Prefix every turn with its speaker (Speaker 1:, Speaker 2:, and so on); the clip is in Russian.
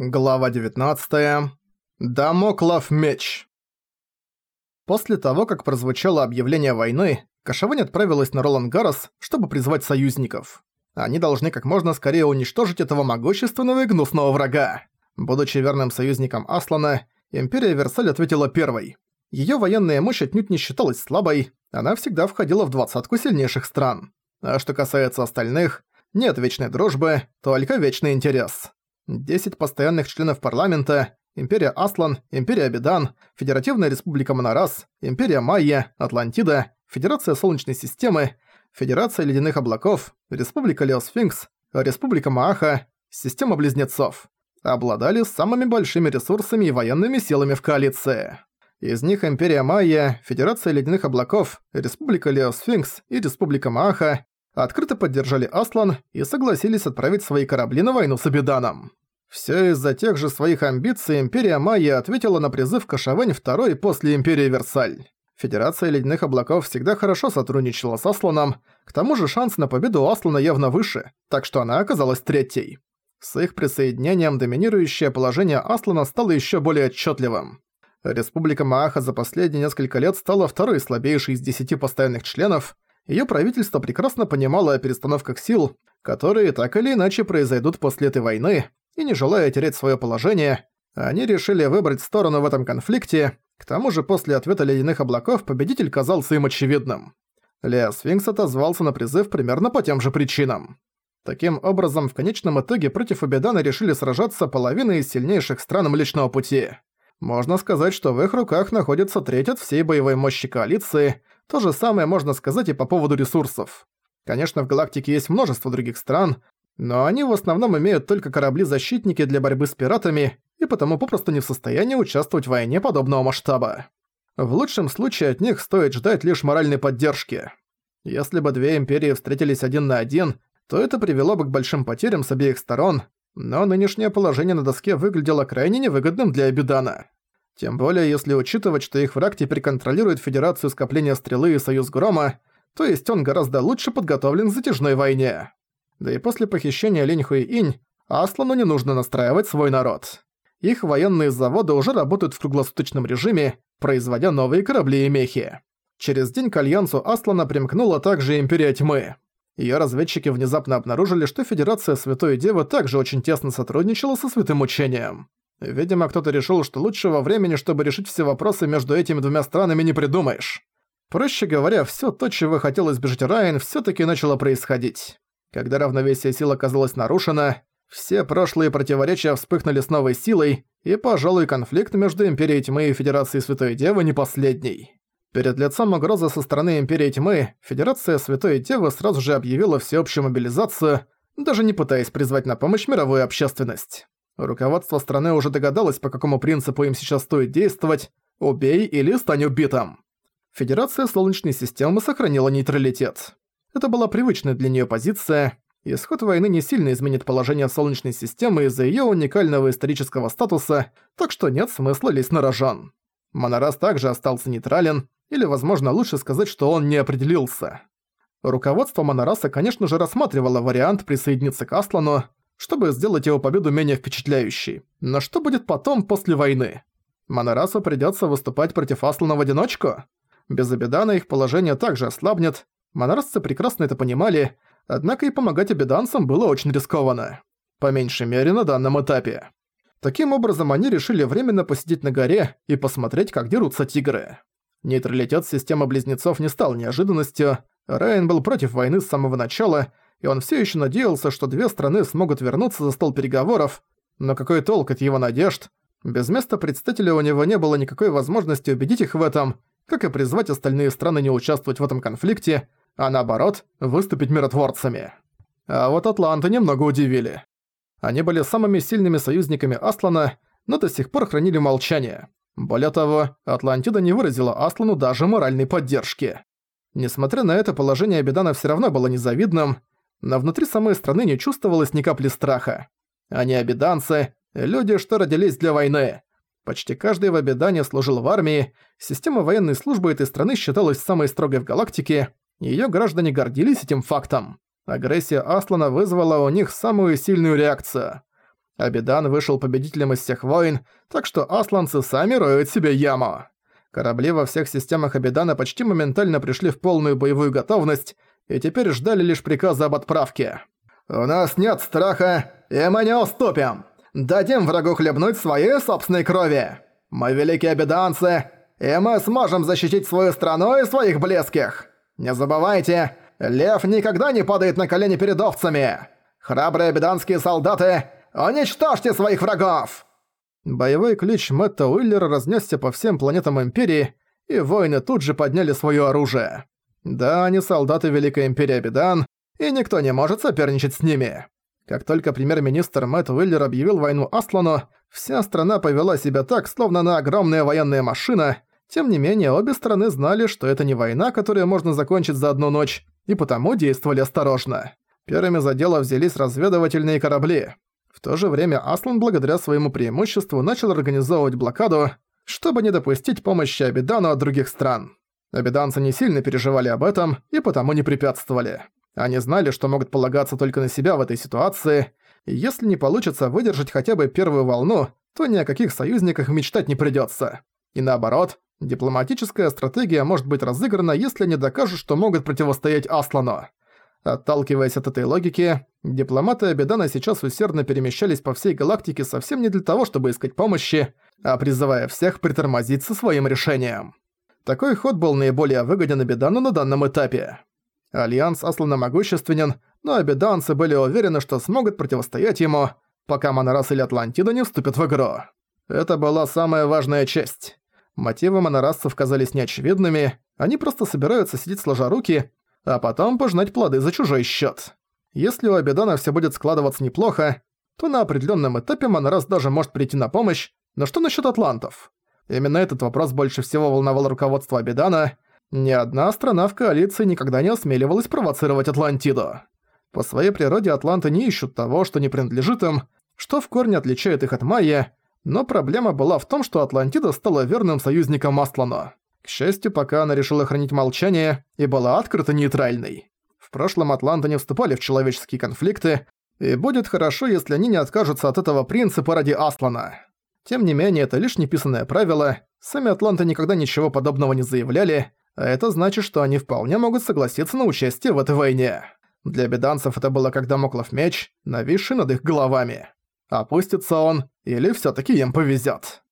Speaker 1: Глава 19. Дамоклов меч. После того, как прозвучало объявление войны, Кашавань отправилась на Ролан Гарос, чтобы призвать союзников. Они должны как можно скорее уничтожить этого могущественного и гнусного врага. Будучи верным союзником Аслана, Империя Версаль ответила первой. Её военная мощь отнюдь не считалась слабой, она всегда входила в двадцатку сильнейших стран. А что касается остальных, нет вечной дружбы, только вечный интерес. 10 постоянных членов парламента, Империя Аслан, Империя Абидан, Федеративная Республика Монорас, Империя Майя, Атлантида, Федерация Солнечной Системы, Федерация Ледяных Облаков, Республика Леосфинкс, Республика Мааха, Система Близнецов. Обладали самыми большими ресурсами и военными силами в коалиции. Из них Империя Майя, Федерация Ледяных Облаков, Республика Леосфинкс и Республика Мааха открыто поддержали Аслан и согласились отправить свои корабли на войну с Абиданом. Все из-за тех же своих амбиций Империя Майя ответила на призыв Кашавэнь второй после Империи Версаль. Федерация Ледяных Облаков всегда хорошо сотрудничала с Асланом, к тому же шанс на победу Аслана явно выше, так что она оказалась третьей. С их присоединением доминирующее положение Аслана стало еще более отчетливым. Республика Мааха за последние несколько лет стала второй слабейшей из десяти постоянных членов, Её правительство прекрасно понимало о перестановках сил, которые так или иначе произойдут после этой войны, и не желая терять своё положение, они решили выбрать сторону в этом конфликте, к тому же после ответа Ледяных Облаков победитель казался им очевидным. Лео Сфинкс отозвался на призыв примерно по тем же причинам. Таким образом, в конечном итоге против Абедана решили сражаться половины из сильнейших стран Млечного Пути. Можно сказать, что в их руках находится треть от всей боевой мощи коалиции, то же самое можно сказать и по поводу ресурсов. Конечно, в галактике есть множество других стран, но они в основном имеют только корабли-защитники для борьбы с пиратами и потому попросту не в состоянии участвовать в войне подобного масштаба. В лучшем случае от них стоит ждать лишь моральной поддержки. Если бы две империи встретились один на один, то это привело бы к большим потерям с обеих сторон, но нынешнее положение на доске выглядело крайне невыгодным для Абидана. Тем более, если учитывать, что их враг теперь контролирует Федерацию Скопления Стрелы и Союз Грома, то есть он гораздо лучше подготовлен к затяжной войне. Да и после похищения Линь Хуи Инь, Аслану не нужно настраивать свой народ. Их военные заводы уже работают в круглосуточном режиме, производя новые корабли и мехи. Через день к Альянсу Аслана примкнула также Империя Тьмы. Её разведчики внезапно обнаружили, что Федерация Святой Девы также очень тесно сотрудничала со Святым Учением. Видимо, кто-то решил, что лучшего времени, чтобы решить все вопросы между этими двумя странами, не придумаешь. Проще говоря, всё то, чего хотел избежать Райан, всё-таки начало происходить. Когда равновесие сил оказалось нарушено, все прошлые противоречия вспыхнули с новой силой, и, пожалуй, конфликт между Империей Тьмы и Федерацией Святой Девы не последний. Перед лицом угрозы со стороны Империи Тьмы, Федерация Святой Девы сразу же объявила всеобщую мобилизацию, даже не пытаясь призвать на помощь мировую общественность. Руководство страны уже догадалось, по какому принципу им сейчас стоит действовать «убей или стань убитым». Федерация Солнечной системы сохранила нейтралитет. Это была привычная для нее позиция. Исход войны не сильно изменит положение Солнечной системы из-за ее уникального исторического статуса, так что нет смысла лезть на рожон. Монорас также остался нейтрален, или, возможно, лучше сказать, что он не определился. Руководство Монораса, конечно же, рассматривало вариант присоединиться к Аслану, чтобы сделать его победу менее впечатляющей. Но что будет потом, после войны? Монорасу придётся выступать против Аслана в одиночку? Без Абидана их положение также ослабнет. Монорасцы прекрасно это понимали, однако и помогать абиданцам было очень рискованно. По меньшей мере на данном этапе. Таким образом, они решили временно посидеть на горе и посмотреть, как дерутся тигры. Нейтралитет системы близнецов не стал неожиданностью. Райан был против войны с самого начала, и он все еще надеялся, что две страны смогут вернуться за стол переговоров, но какой толк от его надежд? Без места представителя у него не было никакой возможности убедить их в этом, как и призвать остальные страны не участвовать в этом конфликте, а наоборот, выступить миротворцами. А вот Атланты немного удивили. Они были самыми сильными союзниками Аслана, но до сих пор хранили молчание. Более того, Атлантида не выразила Аслану даже моральной поддержки. Несмотря на это, положение Абидана все равно было незавидным, но внутри самой страны не чувствовалось ни капли страха. Они обеданцы, люди, что родились для войны. Почти каждый в Абидане служил в армии, система военной службы этой страны считалась самой строгой в галактике, и её граждане гордились этим фактом. Агрессия Аслана вызвала у них самую сильную реакцию. Абидан вышел победителем из всех войн, так что асланцы сами роют себе яму. Корабли во всех системах Абидана почти моментально пришли в полную боевую готовность и теперь ждали лишь приказа об отправке. «У нас нет страха, и мы не уступим! Дадим врагу хлебнуть своей собственной крови! Мы великие абиданцы, и мы сможем защитить свою страну и своих близких! Не забывайте, лев никогда не падает на колени перед овцами! Храбрые абиданские солдаты, уничтожьте своих врагов!» Боевой ключ Мэтта Уиллера разнесся по всем планетам Империи, и воины тут же подняли свое оружие. Да, они солдаты Великой Империи Абидан, и никто не может соперничать с ними. Как только премьер-министр Мэтт Уиллер объявил войну Аслану, вся страна повела себя так, словно она огромная военная машина. Тем не менее, обе стороны знали, что это не война, которую можно закончить за одну ночь, и потому действовали осторожно. Первыми за дело взялись разведывательные корабли. В то же время Аслан благодаря своему преимуществу начал организовывать блокаду, чтобы не допустить помощи Абидану от других стран. Абиданцы не сильно переживали об этом и потому не препятствовали. Они знали, что могут полагаться только на себя в этой ситуации, и если не получится выдержать хотя бы первую волну, то ни о каких союзниках мечтать не придётся. И наоборот, дипломатическая стратегия может быть разыграна, если они докажут, что могут противостоять Аслану. Отталкиваясь от этой логики, дипломаты Абидана сейчас усердно перемещались по всей галактике совсем не для того, чтобы искать помощи, а призывая всех притормозить со своим решением. Такой ход был наиболее выгоден Абидану на данном этапе. Альянс Аслана могущественен, но абиданцы были уверены, что смогут противостоять ему, пока Монорас или Атлантида не вступят в игру. Это была самая важная часть. Мотивы монорасцев казались неочевидными, они просто собираются сидеть сложа руки а потом пожнать плоды за чужой счет. Если у Абидана все будет складываться неплохо, то на определенном этапе Монорас даже может прийти на помощь, но что насчет атлантов? Именно этот вопрос больше всего волновал руководство Абидана. Ни одна страна в коалиции никогда не осмеливалась провоцировать Атлантиду. По своей природе атланты не ищут того, что не принадлежит им, что в корне отличает их от Майя, но проблема была в том, что Атлантида стала верным союзником Аслана. К счастью, пока она решила хранить молчание и была открыто нейтральной. В прошлом атланты не вступали в человеческие конфликты, и будет хорошо, если они не откажутся от этого принципа ради Аслана. Тем не менее, это лишь неписанное правило, сами атланты никогда ничего подобного не заявляли, а это значит, что они вполне могут согласиться на участие в этой войне. Для беданцев это было как домоклов меч, нависший над их головами. Опустится он, или всё-таки им повезёт.